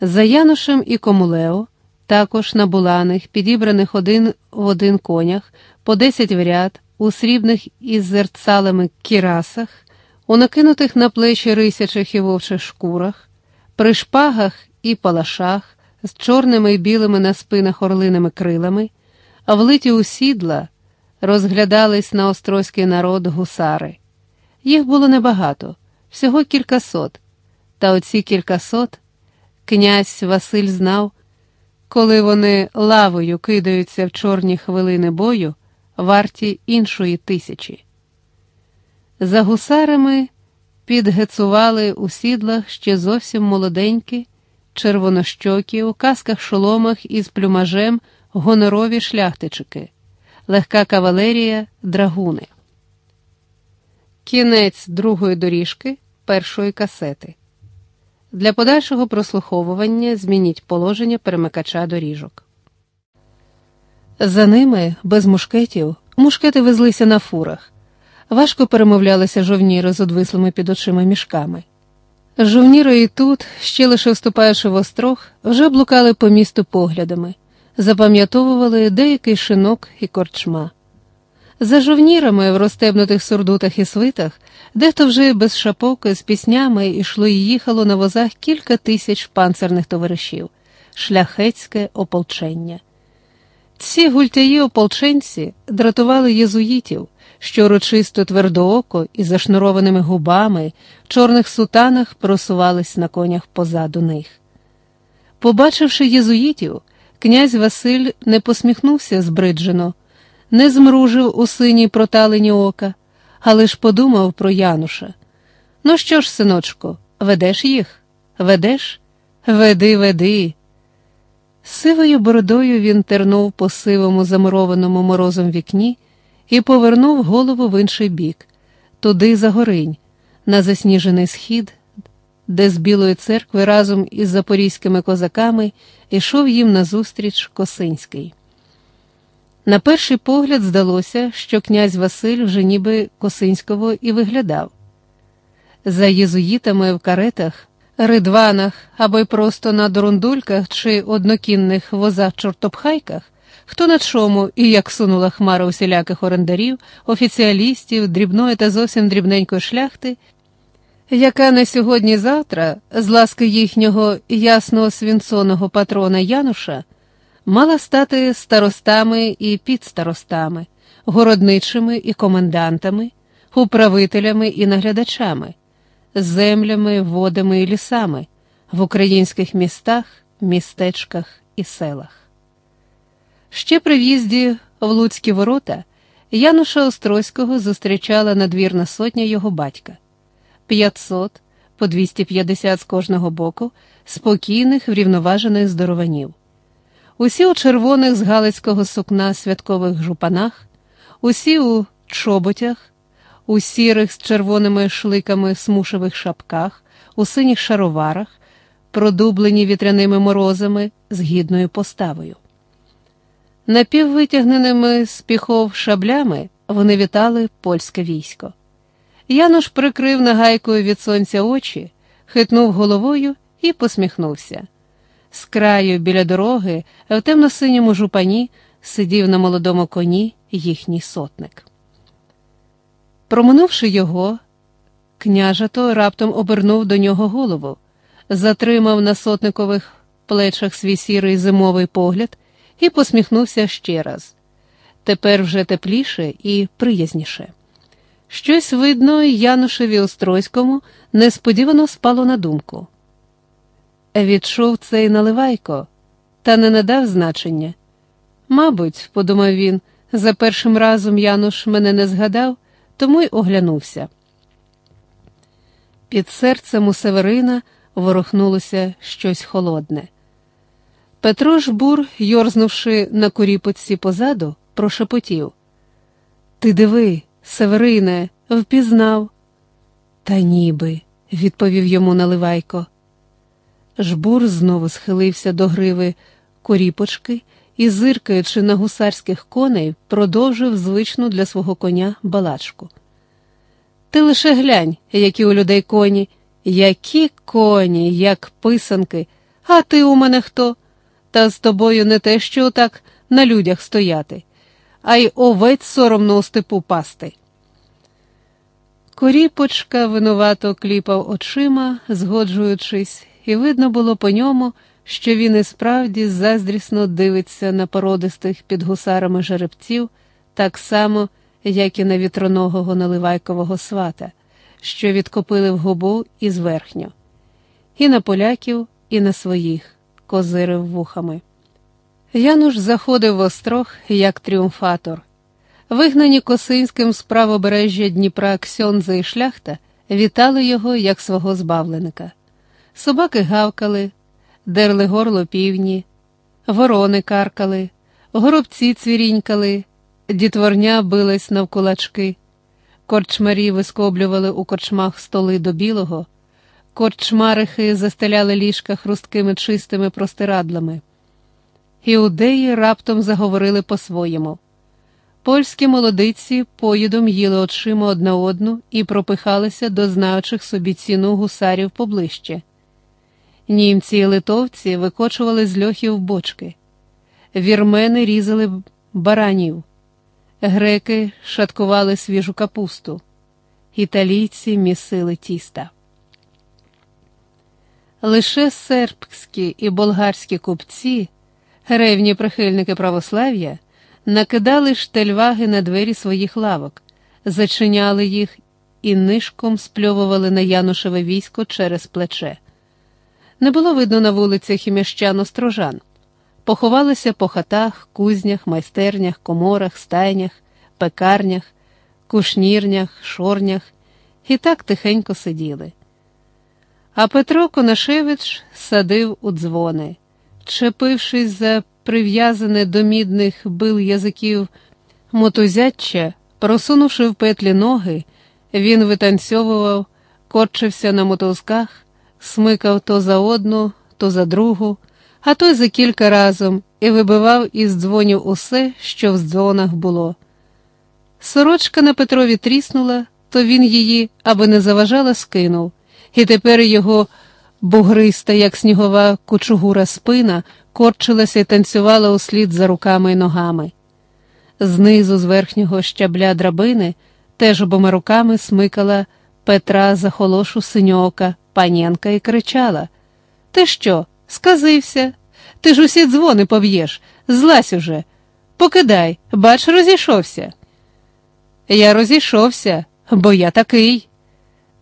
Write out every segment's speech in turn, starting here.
За Янушем і Комулео, також на буланих, підібраних один в один конях, по десять в ряд, у срібних із зерцалами кірасах, у накинутих на плечі рисячих і вовчих шкурах, при шпагах і палашах, з чорними і білими на спинах орлиними крилами, а влиті у сідла розглядались на острозький народ гусари. Їх було небагато, всього кількасот, та оці кількасот князь Василь знав, коли вони лавою кидаються в чорні хвилини бою, варті іншої тисячі. За гусарами підгецували у сідлах ще зовсім молоденькі, червонощокі, у касках шоломах із плюмажем гонорові шляхтичики, легка кавалерія, драгуни. Кінець другої доріжки першої касети. Для подальшого прослуховування змініть положення перемикача доріжок. За ними, без мушкетів, мушкети везлися на фурах. Важко перемовлялися жовніри з одвислими під очима мішками. Жовніри і тут, ще лише вступаючи в острог, вже блукали по місту поглядами, запам'ятовували деякий шинок і корчма. За жовнірами в розтебнутих сурдутах і свитах, дехто вже без шапок з піснями йшло і їхало на возах кілька тисяч панцерних товаришів, шляхетське ополчення. Ці гультяї ополченці дратували єзуїтів, що урочисто твердооко і зашнурованими губами в чорних сутанах просувались на конях позаду них. Побачивши єзуїтів, князь Василь не посміхнувся збриджено, не змружив у синій проталені ока, а лиш подумав про Януша. Ну що ж, синочку, ведеш їх? Ведеш? Веди, веди. Сивою бородою він тернув по сивому замурованому морозом вікні і повернув голову в інший бік, туди за горинь, на засніжений схід, де з Білої церкви разом із запорізькими козаками йшов їм назустріч Косинський. На перший погляд здалося, що князь Василь вже ніби Косинського і виглядав. За єзуїтами в каретах, ридванах або й просто на дорундульках чи однокінних возах чортопхайках хто на чому і як сунула хмара усіляких орендарів, офіціалістів, дрібної та зовсім дрібненької шляхти, яка на сьогодні-завтра, з ласки їхнього ясного свінцоного патрона Януша, мала стати старостами і підстаростами, городничими і комендантами, управителями і наглядачами, землями, водами і лісами в українських містах, містечках і селах. Ще при в'їзді в Луцькі ворота Януша Острозького зустрічала надвірна сотня його батька, 500, по 250 з кожного боку, спокійних, врівноважених здорованів. Усі у червоних з галицького сукна святкових жупанах, усі у чоботях, у сірих з червоними шликами смушевих шапках, у синіх шароварах, продублені вітряними морозами з гідною поставою. Напіввитягненими з піхов шаблями вони вітали польське військо. Януш прикрив нагайкою від сонця очі, хитнув головою і посміхнувся. З краю біля дороги, в темно-синьому жупані, сидів на молодому коні їхній сотник. Проминувши його, княжато раптом обернув до нього голову, затримав на сотникових плечах свій сірий зимовий погляд і посміхнувся ще раз. Тепер вже тепліше і приязніше. Щось видно, Янушеві Острозькому несподівано спало на думку. Відчув цей наливайко, та не надав значення. Мабуть, подумав він, за першим разом Януш мене не згадав, тому й оглянувся. Під серцем у Северина ворухнулося щось холодне. Петро Жбур, йорзнувши на куріпоці позаду, прошепотів Ти диви, Северине, впізнав. Та ніби, відповів йому Наливайко. Жбур знову схилився до гриви коріпочки і, зиркаючи на гусарських коней, продовжив звичну для свого коня балачку. Ти лише глянь, які у людей коні, які коні, як писанки А ти у мене хто? Та з тобою не те, що так на людях стояти, а й овець соромно у степу пасти. Коріпочка винувато кліпав очима, згоджуючись, і видно було по ньому, що він і справді заздрісно дивиться на породистих під гусарами жеребців, так само, як і на вітроногого наливайкового свата, що відкопили в губу і зверхньо, і на поляків, і на своїх, козирив вухами. Януш заходив в острог як тріумфатор. Вигнані Косинським з правобережжя Дніпра Ксьонза і шляхта вітали його як свого збавленика. Собаки гавкали, дерли горло півні, ворони каркали, горобці цвірінькали, дітворня билась навкулачки, корчмарі вискоблювали у корчмах столи до білого, корчмарихи застеляли ліжка хрусткими чистими простирадлами. Іудеї раптом заговорили по-своєму. Польські молодиці поїдом їли очима одна одну і пропихалися до знаючих собі ціну гусарів поближче. Німці і литовці викочували з льохів бочки, вірмени різали баранів, греки шаткували свіжу капусту, італійці місили тіста. Лише сербські і болгарські купці, ревні прихильники православ'я, накидали штельваги на двері своїх лавок, зачиняли їх і нишком спльовували на Янушеве військо через плече. Не було видно на вулицях і міщан острожан. Поховалися по хатах, кузнях, майстернях, коморах, стайнях, пекарнях, кушнірнях, шорнях і так тихенько сиділи. А Петро Конашевич садив у дзвони, чепившись за прив'язане до мідних бил язиків мотузяччя, просунувши в петлі ноги, він витанцьовував, корчився на мотузках, смикав то за одну, то за другу, а то й за кілька разом і вибивав із дзвонів усе, що в дзвонах було. Сорочка на Петрові тріснула, то він її, аби не заважала, скинув, і тепер його бугриста, як снігова кучугура спина, корчилася і танцювала услід за руками й ногами. Знизу, з верхнього щабля драбини, теж обома руками смикала Петра за холошу синьока, панянка і кричала: Ти що, сказився? Ти ж усі дзвони поб'єш, злазь уже, покидай, бач, розійшовся. Я розійшовся, бо я такий.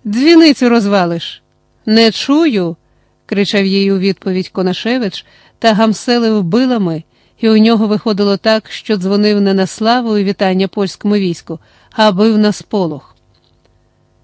Дзвіницю розвалиш. Не чую, кричав їй у відповідь Конашевич та гамселив билами, і у нього виходило так, що дзвонив не на славу і вітання польському війську, а бив на сполох.